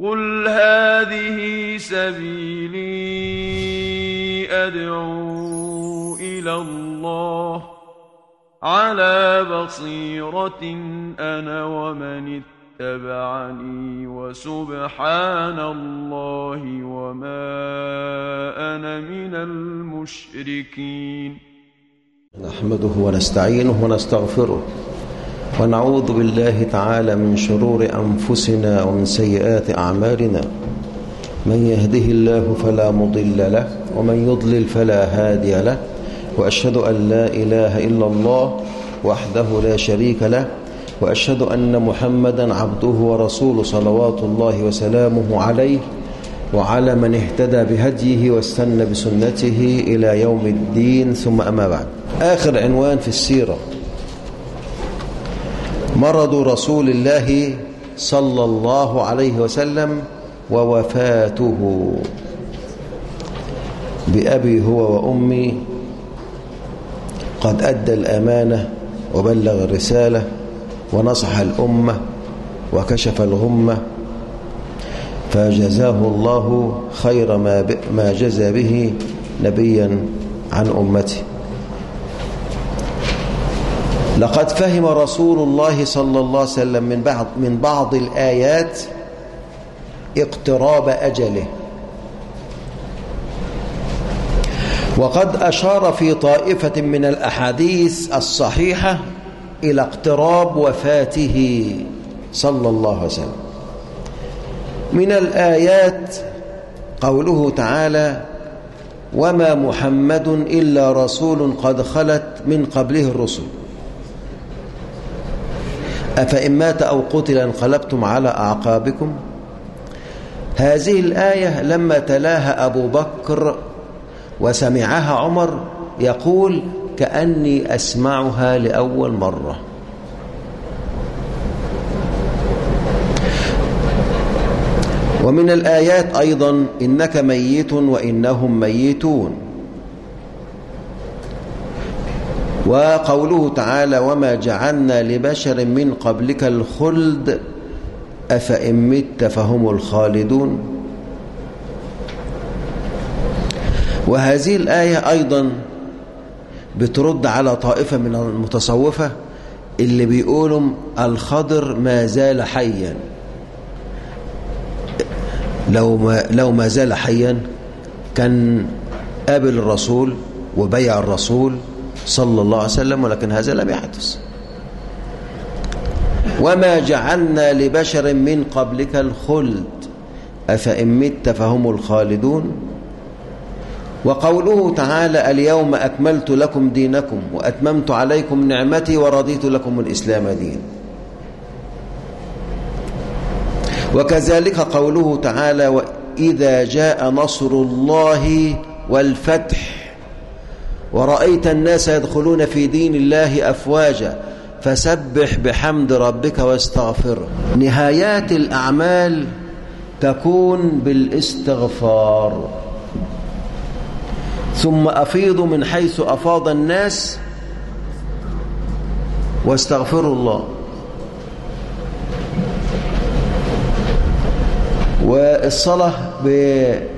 قل هذه سبيلي أدعو إلى الله على بصيرة أنا ومن اتبعني وسبحان الله وما أنا من المشركين نحمده ونستعينه ونستغفره ونعوذ بالله تعالى من شرور أنفسنا ومن سيئات أعمالنا. من يهده الله فلا مضل له ومن يضلل فلا هادي له وأشهد أن لا إله إلا الله وحده لا شريك له وأشهد أن محمدا عبده ورسوله صلوات الله وسلامه عليه وعلى من اهتدى بهديه واستنى بسنته إلى يوم الدين ثم أما بعد. آخر عنوان في السيرة. مرض رسول الله صلى الله عليه وسلم ووفاته. بأبي هو وأمي قد أدى الأمانة وبلغ الرسالة ونصح الأمة وكشف الغمة. فجزاه الله خير ما, جزى به نبيا عن أمته. لقد فهم رسول الله صلى الله عليه وسلم من بعض, من بعض الآيات اقتراب أجله. وقد أشار في طائفة من الأحاديث الصحيحة إلى اقتراب وفاته صلى الله عليه وسلم. من الآيات قوله تعالى وما محمد إلا رسول قد خلت من قبله الرسل أفإن مات أو قتل انقلبتم على أعقابكم؟ هذه الآية لما تلاها أبو بكر وسمعها عمر يقول كأني أسمعها لأول مرة. ومن الآيات أيضا إنك ميت وإنهم ميتون. وقوله تعالى وما جعلنا لبشر من قبلك الخلد أفإن مت فهم الخالدون وهذه الآية أيضا بترد على طائفة من المتصوفة اللي بيقولوا الخضر ما زال حيا. لو ما, لو ما زال حيا كان قابل الرسول وبيع الرسول صلى الله عليه وسلم ولكن هذا لم يحدث. وما جعلنا لبشر من قبلك الخلد. أفإن مت فهم الخالدون؟ وقوله تعالى اليوم أكملت لكم دينكم وأتممت عليكم نعمتي ورضيت لكم الإسلام دين وكذلك قوله تعالى وإذا جاء نصر الله والفتح ورأيت الناس يدخلون في دين الله أفواجا فسبح بحمد ربك واستغفره نهايات الأعمال تكون بالاستغفار. ثم أفيض من حيث أفاض الناس واستغفروا الله. والصلاة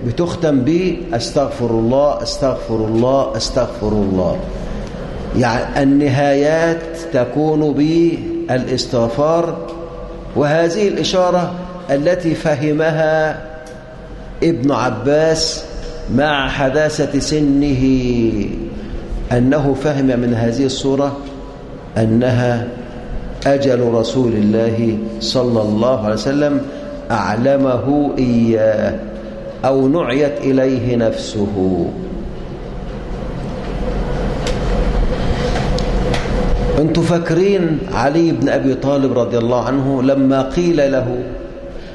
بتختم ب أستغفر الله أستغفر الله أستغفر الله. يعني النهايات تكون بالاستغفار وهذه الإشارة التي فهمها ابن عباس مع حداثة سنه أنه فهم من هذه الصورة أنها أجل رسول الله صلى الله عليه وسلم أعلمه إياه. أو نعيت إليه نفسه. أنتم فاكرين علي بن أبي طالب رضي الله عنه لما قيل له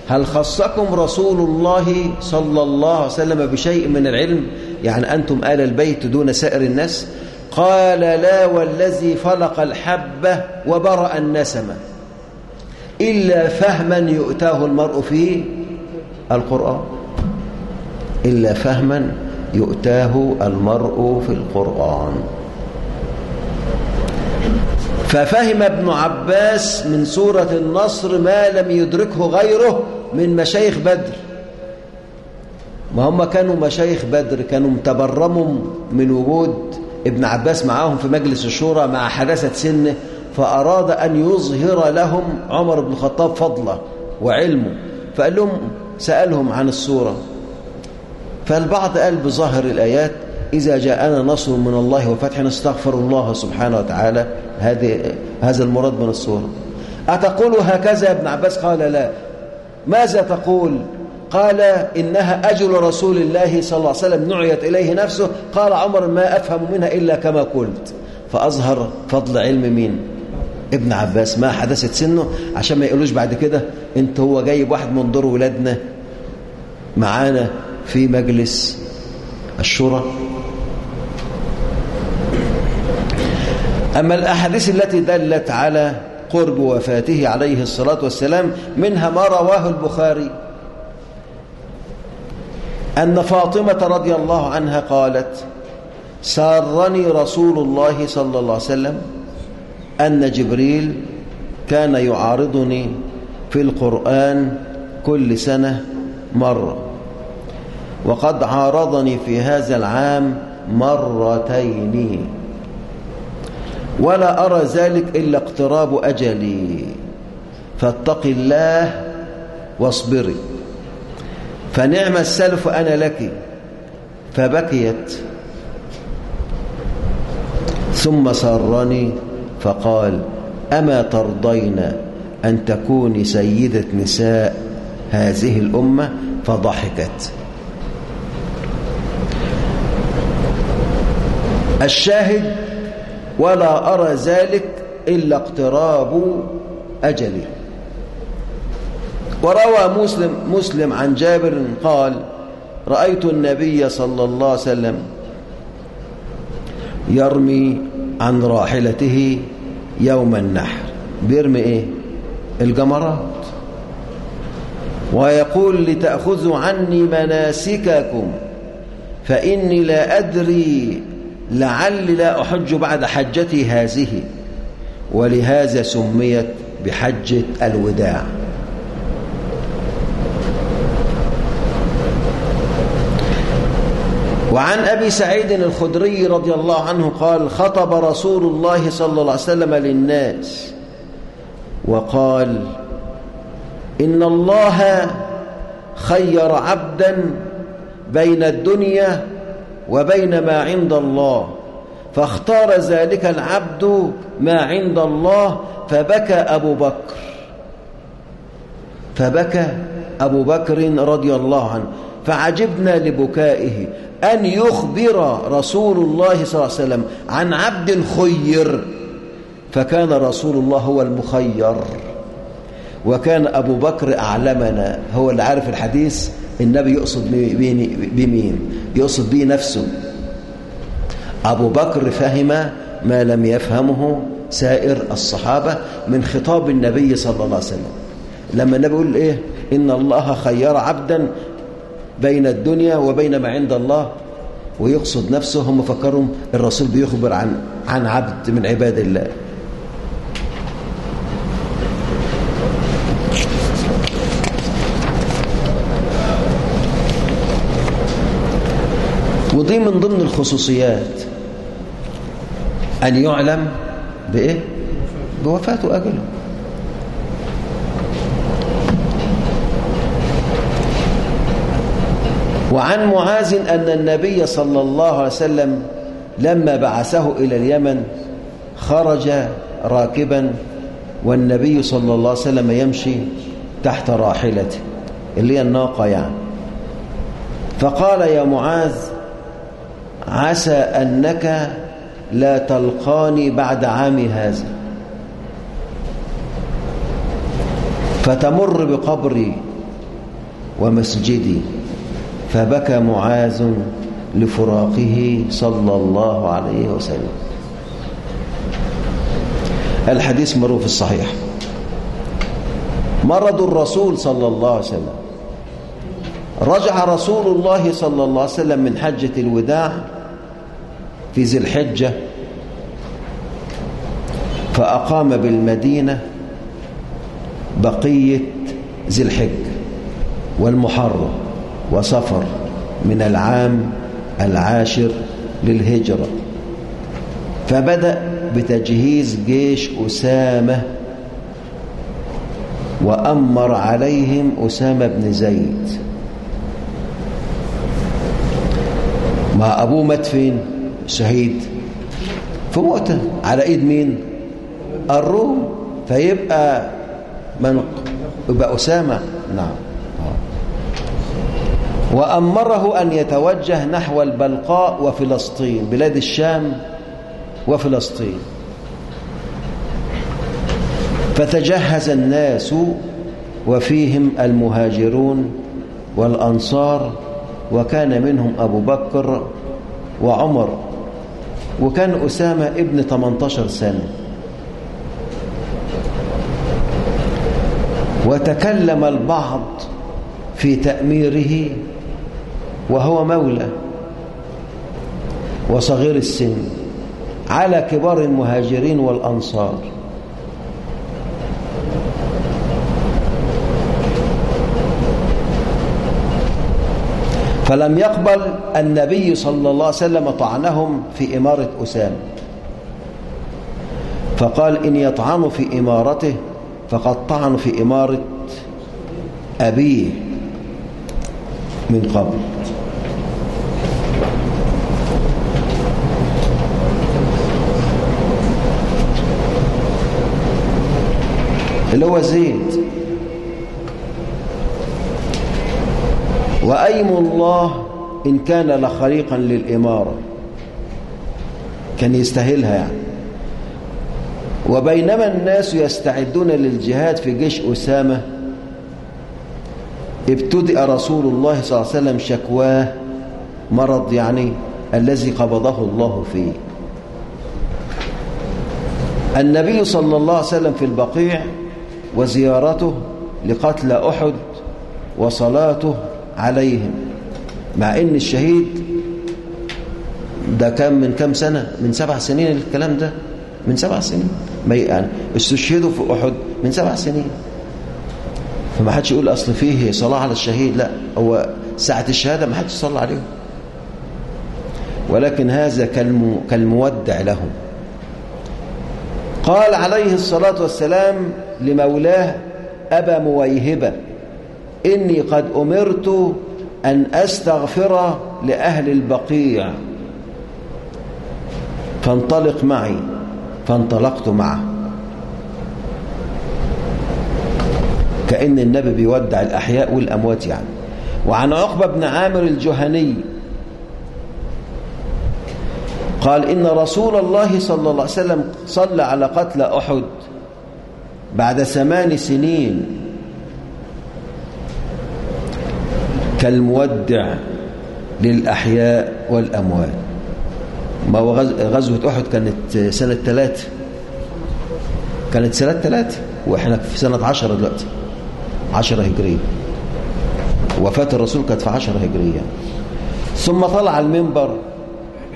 هل خصكم رسول الله صلى الله عليه وسلم بشيء من العلم؟ يعني أنتم آل البيت دون سائر الناس؟ قال لا والذي فلق الحبة وبرأ النسمة إلا فهما يؤتاه المرء في القرآن. إلا فهما يؤتاه المرء في القرآن. ففهم ابن عباس من سورة النصر ما لم يدركه غيره من مشايخ بدر. ما هم كانوا مشايخ بدر؟ كانوا متبرموا من وجود ابن عباس معاهم في مجلس الشورى مع حداثة سنه فأراد أن يظهر لهم عمر بن الخطاب فضله وعلمه فقال لهم سألهم عن الصورة فالبعض قال بظاهر الآيات إذا جاءنا نصر من الله وفتح نستغفر الله سبحانه وتعالى. هذه هذا المراد من الصورة أتقول هكذا ابن عباس؟ قال لا. ماذا تقول؟ قال إنها أجل رسول الله صلى الله عليه وسلم نعيت إليه نفسه. قال عمر ما أفهم منها إلا كما قلت. فأظهر فضل علم مين؟ ابن عباس. ما حدثت سنه؟ عشان ما يقولوش بعد كده انت هو جايب واحد من دور ولادنا معانا. في مجلس الشورى. أما الأحاديث التي دلت على قرب وفاته عليه الصلاة والسلام منها ما رواه البخاري أن فاطمة رضي الله عنها قالت سارني رسول الله صلى الله عليه وسلم أن جبريل كان يعارضني في القرآن كل سنة مرة. وقد عارضني في هذا العام مرتين. ولا أرى ذلك إلا اقتراب أجلي. فاتق الله واصبري. فنعم السلف أنا لك. فبكيت. ثم سرني فقال أما ترضين أن تكوني سيدة نساء هذه الأمة؟ فضحكت. الشاهد ولا أرى ذلك إلا اقتراب أجلي وروى مسلم, مسلم عن جابر قال رأيت النبي صلى الله عليه وسلم يرمي عن راحلته يوم النحر. بيرمي إيه؟ الجمرات ويقول لتأخذوا عني مناسككم فإني لا أدري لعل لا أحج بعد حجتي هذه ولهذا سميت بحجة الوداع. وعن أبي سعيد الخدري رضي الله عنه قال خطب رسول الله صلى الله عليه وسلم للناس وقال إن الله خير عبدا بين الدنيا وبين ما عند الله. فاختار ذلك العبد ما عند الله فبكى أبو بكر. فبكى أبو بكر رضي الله عنه. فعجبنا لبكائه أن يخبر رسول الله صلى الله عليه وسلم عن عبد خير. فكان رسول الله هو المخير. وكان أبو بكر أعلمنا. هو اللي عارف الحديث؟ النبي يقصد بمين؟ يقصد به نفسه. أبو بكر فهم ما لم يفهمه سائر الصحابة من خطاب النبي صلى الله عليه وسلم. لما النبي يقول إيه؟ إن الله خير عبدا بين الدنيا وبين ما عند الله. ويقصد نفسه هم فكرهم الرسول بيخبر عن عن عبد من عباد الله. ودي من ضمن الخصوصيات. أن يعلم بإيه؟ بوفاته أجله. وعن معاذ أن النبي صلى الله عليه وسلم لما بعثه إلى اليمن خرج راكبا والنبي صلى الله عليه وسلم يمشي تحت راحلته اللي هي الناقة يعني. فقال يا معاذ عسى أنك لا تلقاني بعد عام هذا. فتمر بقبري ومسجدي فبكى معاذ لفراقه صلى الله عليه وسلم. الحديث مروي في الصحيح. مرض الرسول صلى الله عليه وسلم. رجع رسول الله صلى الله عليه وسلم من حجة الوداع في ذي الحجة فأقام بالمدينة بقية ذي الحج والمحرم وصفر من العام العاشر للهجرة. فبدأ بتجهيز جيش أسامة وأمر عليهم أسامة بن زيد. ما أبوه مات فين شهيد. في مؤتة على إيد مين؟ الروم. فيبقى من يبقى أسامة. نعم. وأمره أن يتوجه نحو البلقاء وفلسطين بلاد الشام وفلسطين. فتجهز الناس وفيهم المهاجرون والأنصار وكان منهم أبو بكر وعمر. وكان أسامة ابن 18 سنة. وتكلم البعض في تأميره وهو مولى وصغير السن على كبار المهاجرين والأنصار. فلم يقبل النبي صلى الله عليه وسلم طعنهم في إمارة أسامة. فقال إن يطعنوا في إمارته فقد طعنوا في إمارة أبيه من قبل. اللي هو زيد. وأيم الله إن كان لخليقا للإمارة. كان يستاهلها يعني. وبينما الناس يستعدون للجهاد في جيش أسامة ابتدأ رسول الله صلى الله عليه وسلم شكواه مرض يعني الذي قبضه الله فيه. النبي صلى الله عليه وسلم في البقيع وزيارته لقتل أحد وصلاته عليهم مع إن الشهيد ده كان من كام سنة؟ من سبع سنين الكلام ده من سبع سنين. ما يعني استشهدوا في أحد من سبع سنين. فما حدش يقول أصل فيه صلاة على الشهيد لا هو ساعة الشهادة ما حدش صلى عليهم ولكن هذا كالمو كالمودع لهم. قال عليه الصلاة والسلام لمولاه أبا مويهبة إني قد أمرت أن أستغفر لأهل البقيع. فانطلق معي. فانطلقت معه. كأن النبي بيودع الأحياء والأموات يعني. وعن عقبة بن عامر الجهني. قال إن رسول الله صلى الله عليه وسلم صلى على قتل أحد بعد ثمان سنين. كالمودع للأحياء والأموات. ما هو غزوة أحد كانت سنة ثلاثة كانت سنة ثلاثة وإحنا في سنة عشرة دلوقتي. عشرة هجرية. وفاة الرسول كانت في عشرة هجرية. ثم طلع المنبر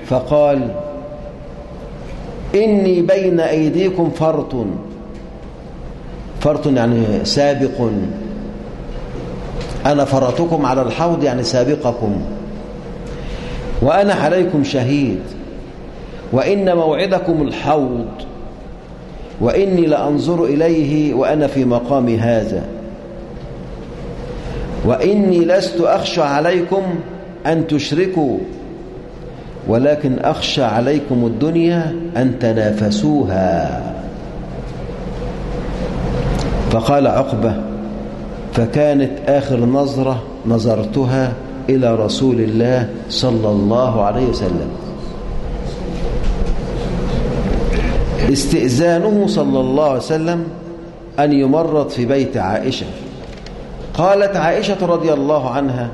فقال إني بين أيديكم فرط. فرط يعني سابق. أنا فرطكم على الحوض يعني سابقكم. وأنا عليكم شهيد. وإن موعدكم الحوض. وإني لأنظر إليه وأنا في مقام هذا. وإني لست أخشى عليكم أن تشركوا. ولكن أخشى عليكم الدنيا أن تنافسوها. فقال عقبة فكانت آخر نظرة نظرتها إلى رسول الله صلى الله عليه وسلم. استئذانه صلى الله عليه وسلم أن يمرض في بيت عائشة. قالت عائشة رضي الله عنها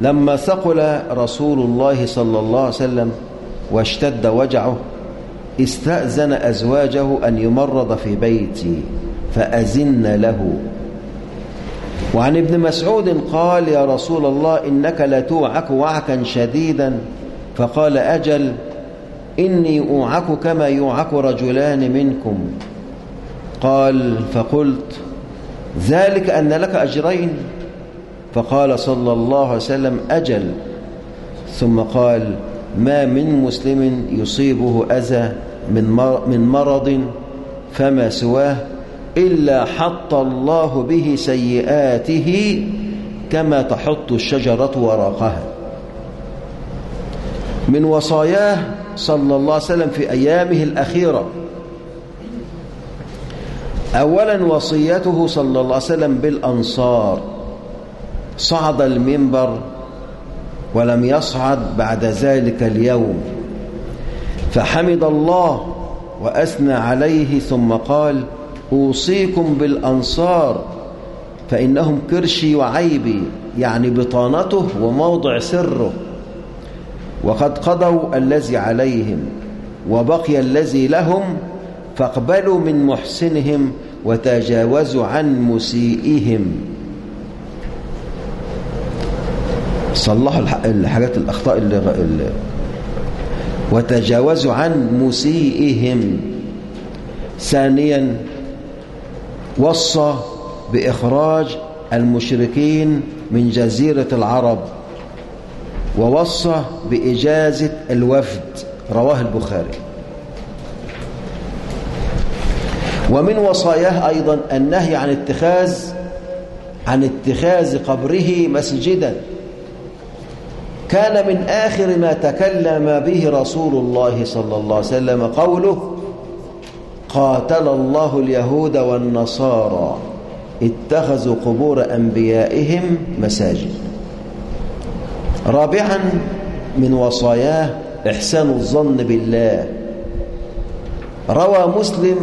لما ثقل رسول الله صلى الله عليه وسلم واشتد وجعه استأذن أزواجه أن يمرض في بيتي فأزن له وعن ابن مسعود قال يا رسول الله إنك لتوعك وعكا شديدا. فقال أجل إني أوعك كما يوعك رجلان منكم. قال فقلت ذلك أن لك أجرين. فقال صلى الله عليه وسلم أجل. ثم قال ما من مسلم يصيبه أذى من مرض فما سواه إلا حط الله به سيئاته كما تحط الشجرة ورقها من وصاياه صلى الله عليه وسلم في أيامه الأخيرة. أولا وصيته صلى الله عليه وسلم بالأنصار. صعد المنبر ولم يصعد بعد ذلك اليوم. فحمد الله وأثنى عليه ثم قال أوصيكم بالأنصار فإنهم كرشي وعيبي يعني بطانته وموضع سره. وقد قضوا الذي عليهم وبقي الذي لهم فاقبلوا من محسنهم وتجاوزوا عن مسيئهم. صلحوا الحاجات الأخطاء اللي, وتجاوزوا عن مسيئهم. ثانيا وصى بإخراج المشركين من جزيرة العرب ووصى بإجازة الوفد رواه البخاري. ومن وصاياه أيضا النهي عن اتخاذ عن اتخاذ قبره مسجدا. كان من آخر ما تكلم به رسول الله صلى الله عليه وسلم قوله قاتل الله اليهود والنصارى. اتخذوا قبور أنبيائهم مساجد. رابعا من وصاياه إحسان الظن بالله. روى مسلم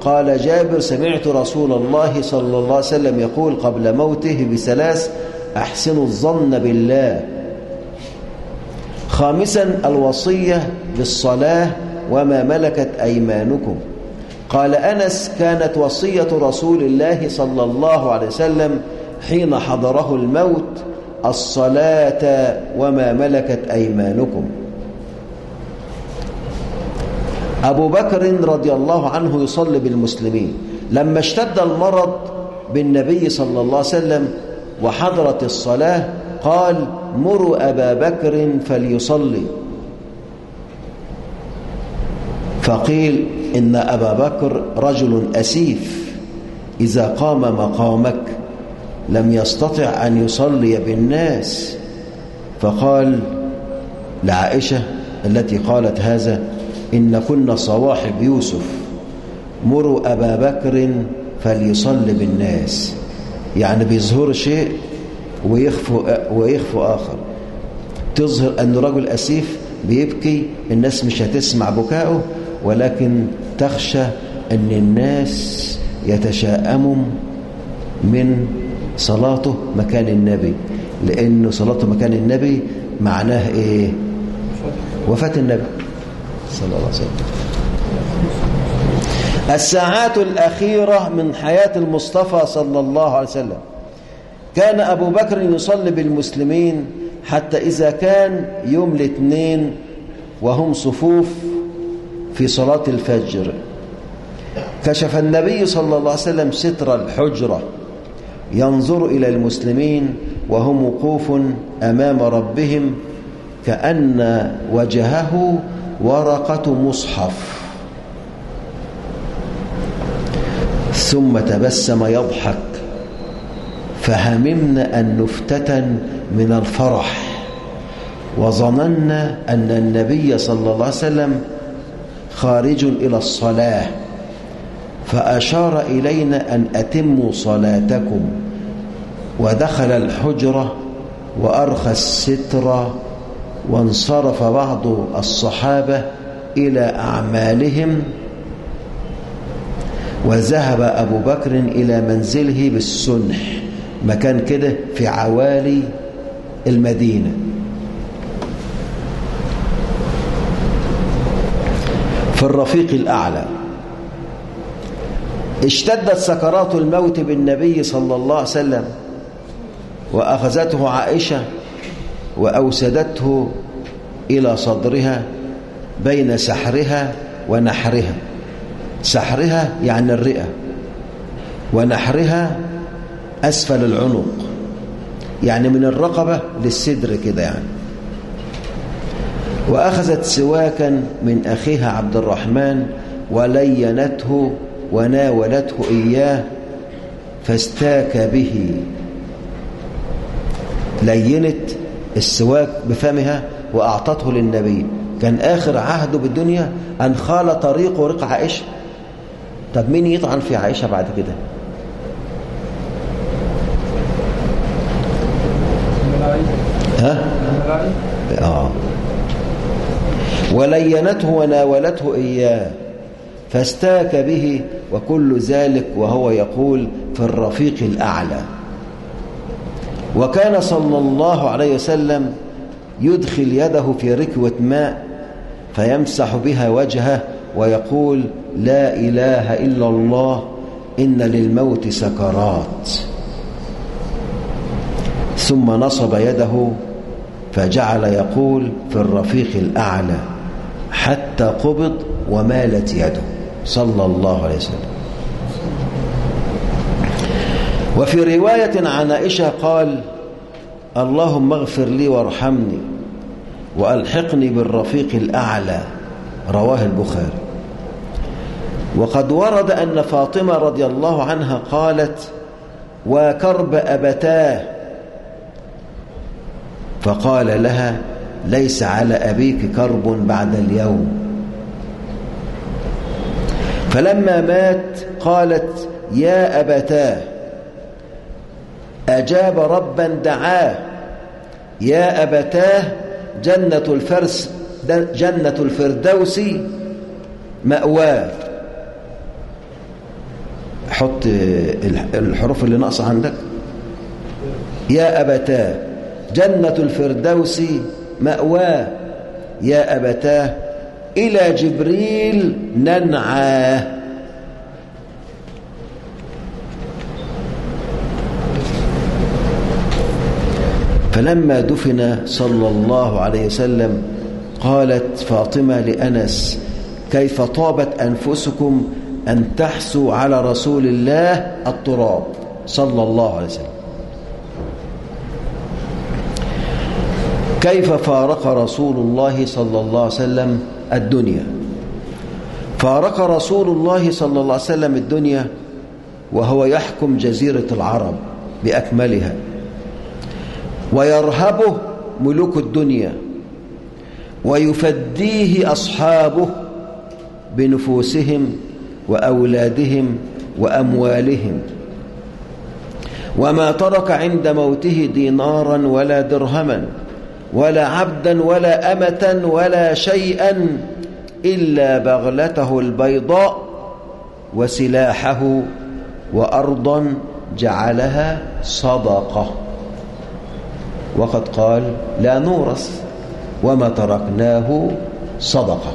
قال جابر سمعت رسول الله صلى الله عليه وسلم يقول قبل موته بثلاث أحسن الظن بالله. خامسا الوصية بالصلاة وما ملكت أيمانكم. قال أنس كانت وصية رسول الله صلى الله عليه وسلم حين حضره الموت الصلاة وما ملكت أيمانكم. أبو بكر رضي الله عنه يصلي بالمسلمين. لما اشتد المرض بالنبي صلى الله عليه وسلم وحضرت الصلاة قال مروا أبا بكر فليصلي. فقيل إن أبا بكر رجل أسيف إذا قام مقامك لم يستطع أن يصلي بالناس. فقال لعائشة التي قالت هذا إن كنا صواحب يوسف مروا أبا بكر فليصلي بالناس. يعني بيظهر شيء ويخفوا, ويخفوا آخر. تظهر أنه رجل أسيف بيبكي الناس مش هتسمع بكاؤه ولكن تخشى أن الناس يتشاءموا من صلاته مكان النبي. لأنه صلاته مكان النبي معناه إيه؟ وفاة النبي صلى الله عليه وسلم. الساعات الأخيرة من حياة المصطفى صلى الله عليه وسلم. كان أبو بكر يصلي بالمسلمين حتى إذا كان يوم الاثنين وهم صفوف في صلاة الفجر. كشف النبي صلى الله عليه وسلم ستر الحجرة. ينظر إلى المسلمين وهم وقوف أمام ربهم كأن وجهه ورقة مصحف. ثم تبسم يضحك. فهممنا أن نفتتن من الفرح. وظننا أن النبي صلى الله عليه وسلم خارج إلى الصلاة. فأشار إلينا أن أتموا صلاتكم. ودخل الحجرة وأرخى الستر وانصرف بعض الصحابة إلى أعمالهم. وذهب أبو بكر إلى منزله بالسنح. مكان كده في عوالي المدينة. في الرفيق الأعلى. اشتدت سكرات الموت بالنبي صلى الله عليه وسلم وأخذته عائشة وأوسدته إلى صدرها بين سحرها ونحرها. سحرها يعني الرئة ونحرها أسفل العنق يعني من الرقبة للصدر كده يعني. وأخذت سواكا من أخيها عبد الرحمن ولينته وناولته إياه فاستاك به. لينت السواك بفمها وأعطته للنبي. كان آخر عهده بالدنيا أن خال طريقه رق عائشة. طب مين يطعن في عائشة بعد كده ها آه ولينته وناولته إياه فاستاك به وكل ذلك وهو يقول في الرفيق الأعلى. وكان صلى الله عليه وسلم يدخل يده في ركوة ماء فيمسح بها وجهه ويقول لا إله إلا الله إن للموت سكرات. ثم نصب يده فجعل يقول في الرفيق الأعلى. حتى قبض ومالت يده. صلى الله عليه وسلم. وفي رواية عن عائشة قال اللهم اغفر لي وارحمني وألحقني بالرفيق الأعلى. رواه البخاري. وقد ورد أن فاطمة رضي الله عنها قالت وكرب أبتاه. فقال لها ليس على أبيك كرب بعد اليوم. فلما مات قالت يا أبتاه أجاب ربا دعاه يا أبتاه جنة الفرس جنة الفردوس مأواه. حط الحروف اللي ناقصة عندك. يا أبتاه جنة الفردوس مأواه. يا أبتاه إلى جبريل ننعاه. فلما دفن صلى الله عليه وسلم قالت فاطمة لأنس كيف طابت أنفسكم أن تحسوا على رسول الله التراب صلى الله عليه وسلم؟ كيف فارق رسول الله صلى الله عليه وسلم الدنيا؟ فارق رسول الله صلى الله عليه وسلم الدنيا وهو يحكم جزيرة العرب بأكملها. ويرهبه ملوك الدنيا ويفديه أصحابه بنفوسهم وأولادهم وأموالهم. وما ترك عند موته دينارا ولا درهما. ولا عبدا ولا أمة ولا شيئا إلا بغلته البيضاء وسلاحه وأرضا جعلها صدقة. وقد قال لا نورث وما تركناه صدقة.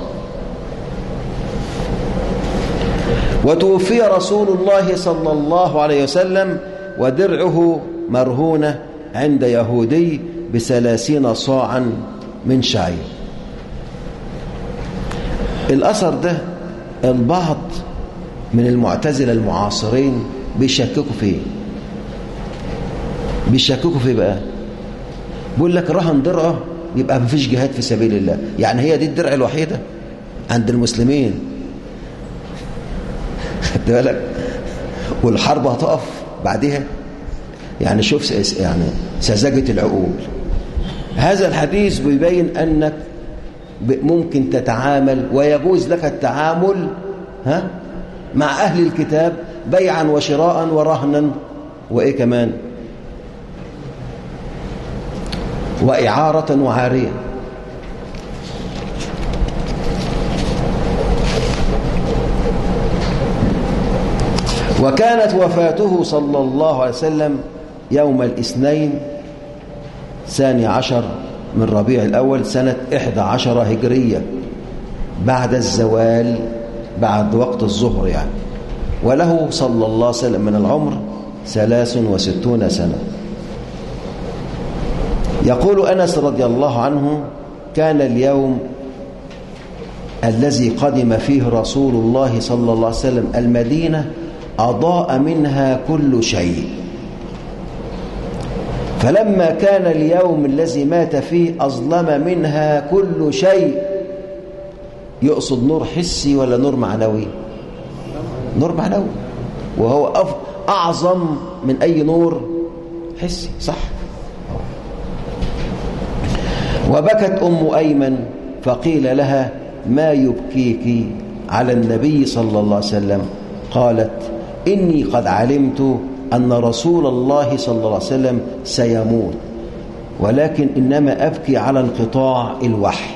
وتوفي رسول الله صلى الله عليه وسلم ودرعه مرهونة عند يهودي بثلاثين صاعا من شعير. الأثر ده البعض من المعتزلة المعاصرين بيشككوا فيه. بيشككوا فيه بقى. بيقول لك رهن درعه يبقى مفيش جهاد في سبيل الله. يعني هي دي الدرع الوحيدة عند المسلمين. خدت بالك؟ والحرب هتقف بعدها يعني شوف يعني سذاجة العقول. هذا الحديث بيبين أنك ممكن تتعامل ويجوز لك التعامل ها مع أهل الكتاب بيعا وشراء ورهنا وإيه كمان؟ وإعارة وعارية. وكانت وفاته صلى الله عليه وسلم يوم الاثنين ثاني عشر من ربيع الأول سنة إحدى عشر هجرية بعد الزوال بعد وقت الظهر يعني. وله صلى الله عليه وسلم من العمر ثلاث وستون سنة. يقول أنس رضي الله عنه كان اليوم الذي قدم فيه رسول الله صلى الله عليه وسلم المدينة أضاء منها كل شيء. فلما كان اليوم الذي مات فيه أظلم منها كل شيء. يقصد نور حسي ولا نور معنوي؟ نور معنوي. وهو. أعظم من أي نور حسي صح؟ وبكت أم أيمن فقيل لها ما يبكيك على النبي صلى الله عليه وسلم؟ قالت إني قد علمت أن رسول الله صلى الله عليه وسلم سيموت ولكن إنما أبكي على انقطاع الوحي.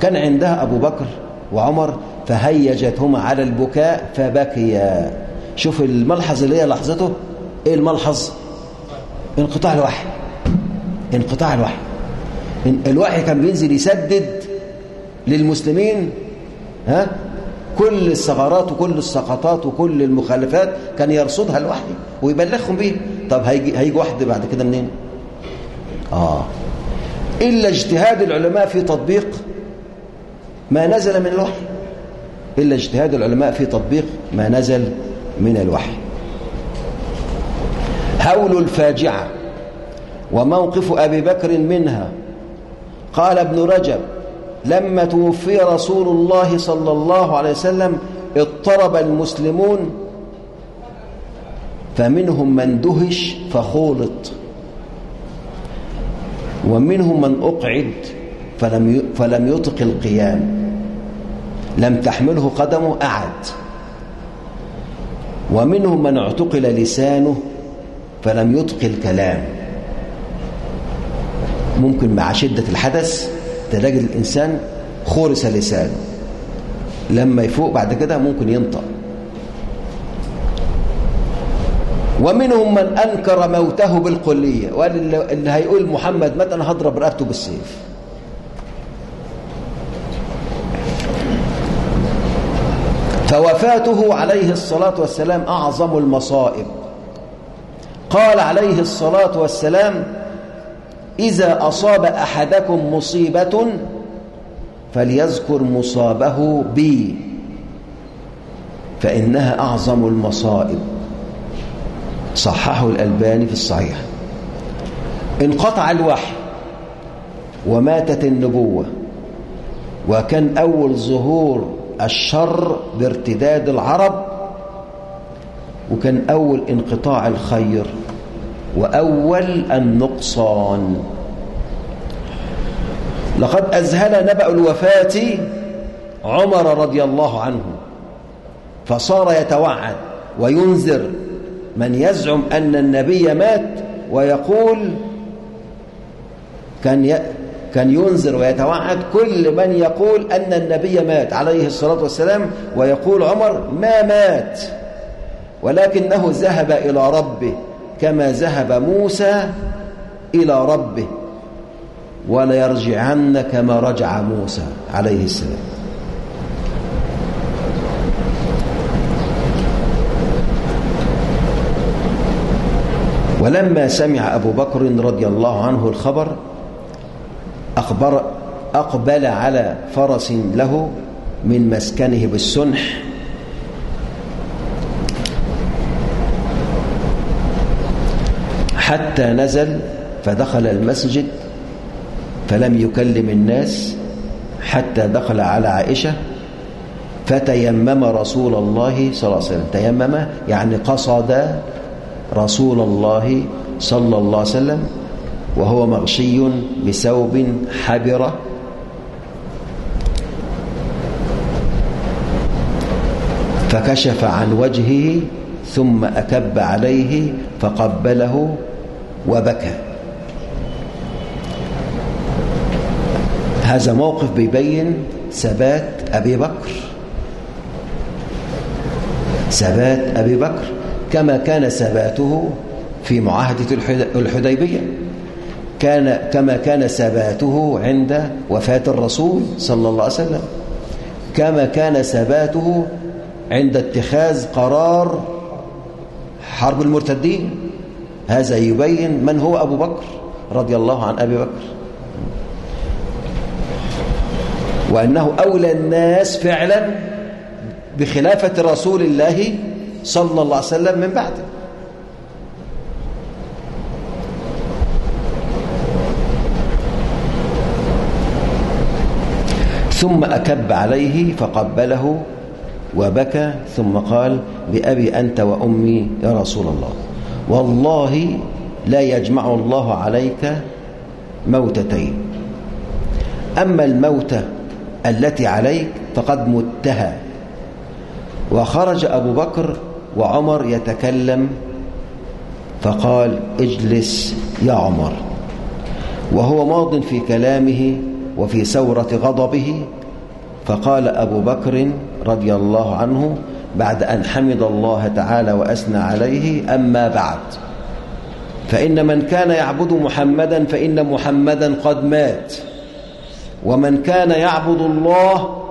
كان عندها أبو بكر وعمر فهيجتهما على البكاء فبكيا. شوف الملحظ اللي هي لحظته إيه الملحظ؟ انقطاع الوحي انقطاع الوحي. الوحي كان بينزل يسدد للمسلمين ها؟ كل الثغرات وكل السقطات وكل المخالفات كان يرصدها الوحي ويبلغهم بيه. طب هيجي هيجي واحد بعد كده منين؟ آه. إلا اجتهاد العلماء في تطبيق ما نزل من الوحي. إلا اجتهاد العلماء في تطبيق ما نزل من الوحي. هول الفاجعة وموقف أبي بكر منها. قال ابن رجب لما توفي رسول الله صلى الله عليه وسلم اضطرب المسلمون فمنهم من دهش فخولط ومنهم من أقعد فلم فلم يطق القيام لم تحمله قدمه قعد ومنهم من اعتقل لسانه فلم يطق الكلام. ممكن مع شدة الحدث تلاقي الإنسان خورس لسانه. لما يفوق بعد كده ممكن ينطق. ومنهم من أنكر موته بالكلية وقال اللي هيقول محمد مات أنا هضرب رقبته بالسيف؟ فوفاته عليه الصلاة والسلام أعظم المصائب. قال عليه الصلاة والسلام إذا أصاب أحدكم مصيبة فليذكر مصابه بي فإنها أعظم المصائب. صححه الألباني في الصحيح. انقطع الوحي وماتت النبوة وكان أول ظهور الشر بارتداد العرب وكان أول انقطاع الخير. وأول النقصان لقد أذهل نبأ الوفاة عمر رضي الله عنه فصار يتوعد وينذر من يزعم أن النبي مات ويقول كان. كان ينذر ويتوعد كل من يقول أن النبي مات عليه الصلاة والسلام ويقول عمر ما مات ولكنه ذهب إلى ربه كما ذهب موسى إلى ربه وليرجعن كما رجع موسى عليه السلام. ولما سمع أبو بكر رضي الله عنه الخبر أخبر أقبل على فرس له من مسكنه بالسنح حتى نزل فدخل المسجد فلم يكلم الناس حتى دخل على عائشة فتيمم رسول الله صلى الله عليه وسلم. تيمم يعني قصد رسول الله صلى الله عليه وسلم وهو مغشي بثوب حبرة. فكشف عن وجهه ثم أكب عليه فقبله وبكى. هذا موقف بيبين ثبات أبي بكر. ثبات أبي بكر كما كان ثباته في معاهدة الحديبية. كان كما كان ثباته عند وفاة الرسول صلى الله عليه وسلم. كما كان ثباته عند اتخاذ قرار حرب المرتدين. هذا يبين من هو أبو بكر رضي الله عن أبي بكر. وأنه أولى الناس فعلا بخلافة رسول الله صلى الله عليه وسلم من بعده. ثم أكب عليه فقبله وبكى ثم قال بأبي أنت وأمي يا رسول الله. والله لا يجمع الله عليك موتتين. أما الموتة التي عليك فقد متها. وخرج أبو بكر وعمر يتكلم فقال اجلس يا عمر. وهو ماض في كلامه وفي سورة غضبه فقال أبو بكر رضي الله عنه بعد أن حمد الله تعالى وأثنى عليه أما بعد. فإن من كان يعبد محمدا فإن محمدا قد مات. ومن كان يعبد الله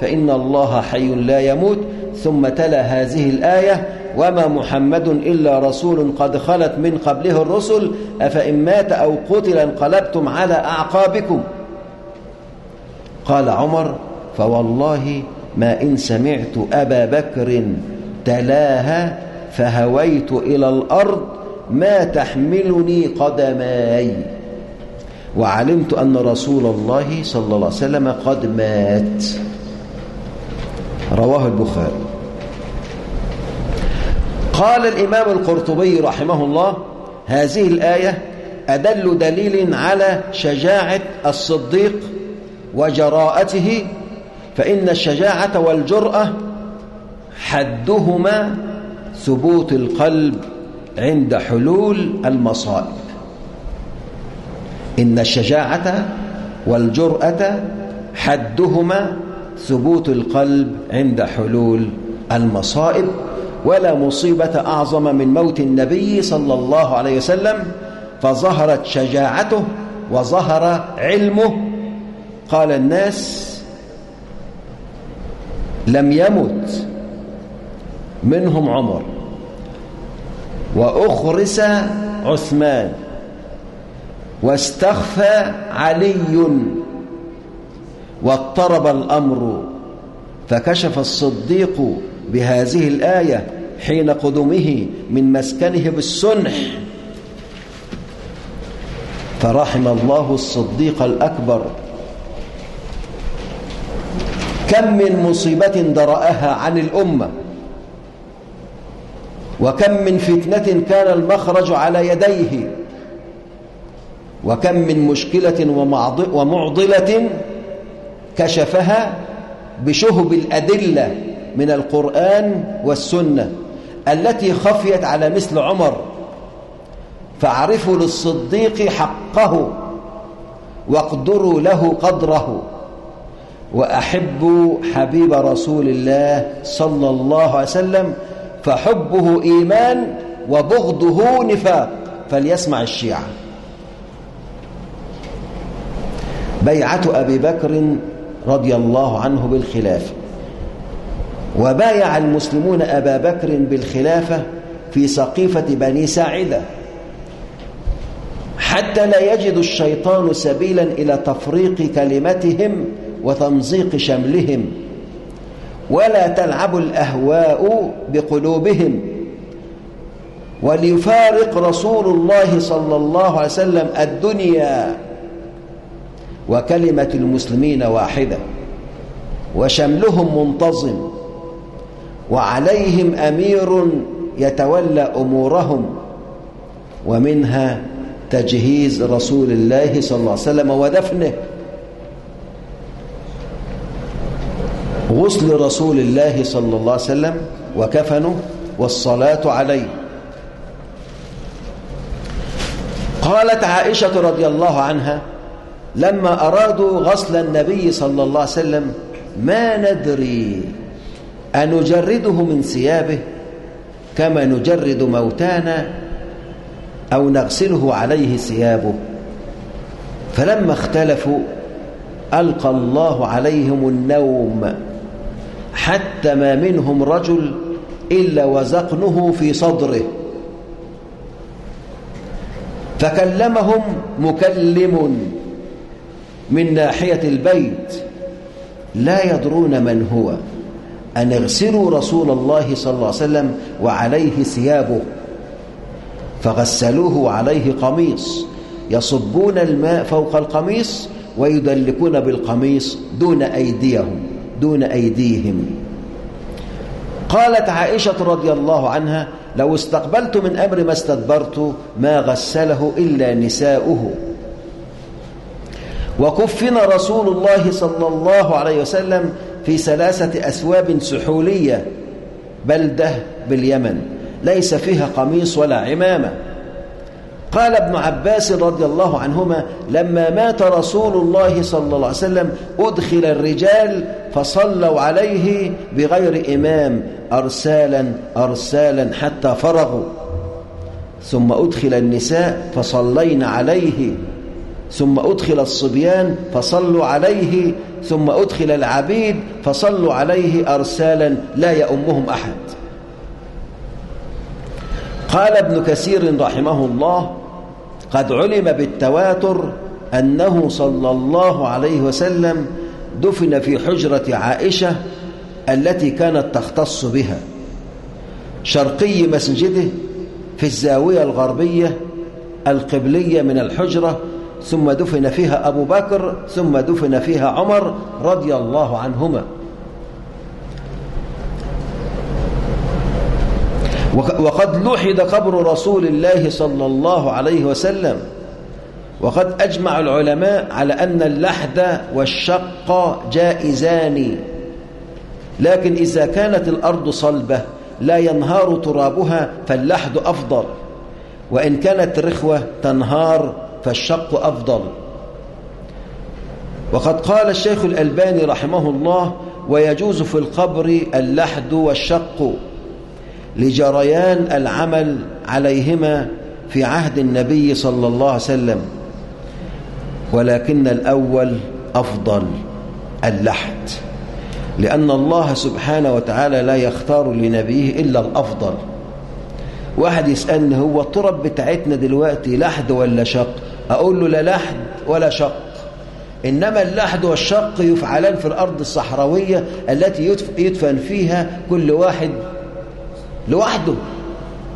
فإن الله حي لا يموت. ثم تلا هذه الآية وما محمد إلا رسول قد خلت من قبله الرسل أفإن مات أو قتل انقلبتم على أعقابكم. قال عمر فوالله ما إن سمعت أبا بكر تلاها فهويت إلى الأرض ما تحملني قدماي. وعلمت أن رسول الله صلى الله عليه وسلم قد مات. رواه البخاري. قال الإمام القرطبي رحمه الله هذه الآية أدل دليل على شجاعة الصديق وجراءته فإن الشجاعة والجرأة حدهما ثبوت القلب عند حلول المصائب. إن الشجاعة والجرأة حدهما ثبوت القلب عند حلول المصائب. ولا مصيبة أعظم من موت النبي صلى الله عليه وسلم فظهرت شجاعته وظهر علمه. قال الناس لم يمت. منهم عمر. وأخرس عثمان. واستخفى علي. واضطرب الأمر. فكشف الصديق بهذه الآية حين قدمه من مسكنه بالسنح. فرحم الله الصديق الأكبر. كم من مصيبة درأها عن الأمة. وكم من فتنة كان المخرج على يديه. وكم من مشكلة ومعضلة كشفها بشهب الأدلة من القرآن والسنة التي خفيت على مثل عمر. فاعرفوا للصديق حقه واقدروا له قدره. وأحبوا حبيب رسول الله صلى الله عليه وسلم فحبه إيمان وبغضه نفاق فليسمع الشيعة. بيعة أبي بكر رضي الله عنه بالخلافة وبايع المسلمون أبا بكر بالخلافة في سقيفة بني ساعدة. حتى لا يجد الشيطان سبيلا إلى تفريق كلمتهم وتمزيق شملهم ولا تلعب الأهواء بقلوبهم وليفارق رسول الله صلى الله عليه وسلم الدنيا وكلمة المسلمين واحدة وشملهم منتظم وعليهم أمير يتولى أمورهم ومنها تجهيز رسول الله صلى الله عليه وسلم ودفنه غسل رسول الله صلى الله عليه وسلم وكفنه والصلاة عليه. قالت عائشة رضي الله عنها لما أرادوا غسل النبي صلى الله عليه وسلم ما ندري أنجرده من ثيابه كما نجرد موتانا أو نغسله عليه ثيابه. فلما اختلفوا ألقى الله عليهم النوم. حتى ما منهم رجل إلا وزقنه في صدره. فكلمهم مكلم من ناحية البيت لا يدرون من هو. أن اغسلوا رسول الله صلى الله عليه وسلم وعليه ثيابه. فغسلوه عليه قميص. يصبون الماء فوق القميص ويدلكون بالقميص دون أيديهم. دون أيديهم. قالت عائشة رضي الله عنها لو استقبلت من أمر ما استدبرت ما غسله إلا نساؤه. وكفن رسول الله صلى الله عليه وسلم في ثلاثة أسواب سحولية بلدة باليمن ليس فيها قميص ولا عمامة. قال ابن عباس رضي الله عنهما لما مات رسول الله صلى الله عليه وسلم أدخل الرجال فصلوا عليه بغير إمام أرسالا أرسالا حتى فرغوا. ثم أدخل النساء فصلين عليه. ثم أدخل الصبيان فصلوا عليه. ثم أدخل العبيد فصلوا عليه أرسالا لا يأمهم أحد. قال ابن كثير رحمه الله قد علم بالتواتر أنه صلى الله عليه وسلم دفن في حجرة عائشة التي كانت تختص بها. شرقي مسجده في الزاوية الغربية القبلية من الحجرة ثم دفن فيها أبو بكر ثم دفن فيها عمر رضي الله عنهما. وقد لوحد قبر رسول الله صلى الله عليه وسلم. وقد أجمع العلماء على أن اللحد والشق جائزان. لكن إذا كانت الأرض صلبة لا ينهار ترابها فاللحد أفضل. وإن كانت رخوة تنهار فالشق أفضل. وقد قال الشيخ الألباني رحمه الله ويجوز في القبر اللحد والشق. لجريان العمل عليهما في عهد النبي صلى الله عليه وسلم. ولكن الأول أفضل اللحد. لأن الله سبحانه وتعالى لا يختار لنبيه إلا الأفضل. واحد يسألني هو التراب بتاعتنا دلوقتي لحد ولا شق؟ أقول له لا لحد ولا شق. إنما اللحد والشق يفعلان في الأرض الصحراوية التي يدفن فيها كل واحد لوحده.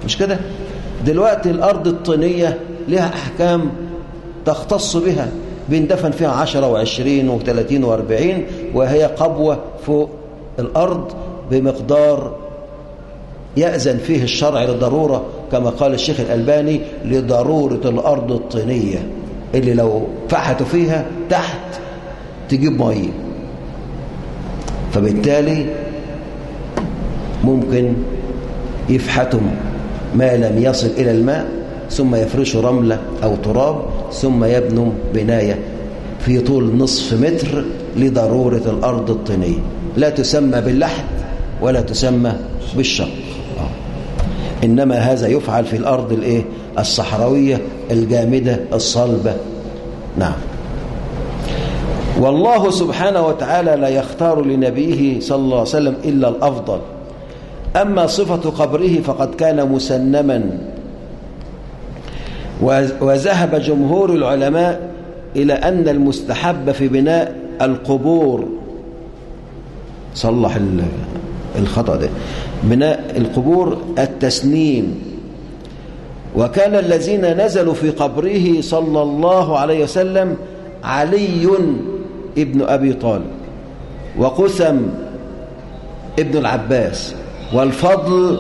مش كده؟ دلوقتي الأرض الطينية لها أحكام تختص بها بيندفن فيها عشرة وعشرين وثلاثين وأربعين وهي قبوة فوق الأرض بمقدار يأذن فيه الشرع لضرورة كما قال الشيخ الألباني لضرورة الأرض الطينية. اللي لو فحتوا فيها تحت تجيب مية. فبالتالي ممكن يفحتوا ما لم يصل إلى الماء ثم يفرشوا رملة أو تراب ثم يبنوا بناية في طول نصف متر لضرورة الأرض الطينية. لا تسمى باللحد ولا تسمى بالشق. إنما هذا يفعل في الأرض الإيه؟ الصحراوية الجامدة الصلبة. نعم. والله سبحانه وتعالى لا يختار لنبيه صلى الله عليه وسلم إلا الأفضل. أما صفة قبره فقد كان مسنما. وذهب جمهور العلماء إلى أن المستحب في بناء القبور. صلح الخطأ ده. بناء القبور التسنيم. وكان الذين نزلوا في قبره صلى الله عليه وسلم علي ابن أبي طالب وقسم ابن العباس. والفضل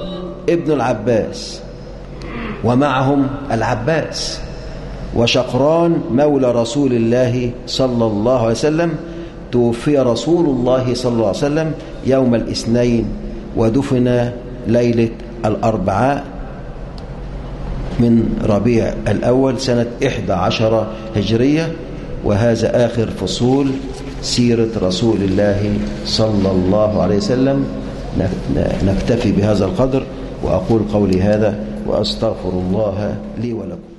ابن العباس ومعهم العباس وشقران مولى رسول الله صلى الله عليه وسلم توفي رسول الله صلى الله عليه وسلم يوم الاثنين ودفن ليلة الأربعاء من ربيع الأول سنة إحدى عشر هجرية وهذا آخر فصول سيرة رسول الله صلى الله عليه وسلم نكتفي بهذا القدر وأقول قولي هذا وأستغفر الله لي ولكم.